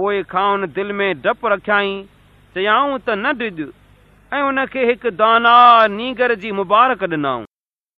پوءِ کان هن دل ۾ ڊپ رکيئين چيائون ته نه ڊڄ. ۽ هن کي هڪ دانا نيگر جي مبارڪ ڏنئون.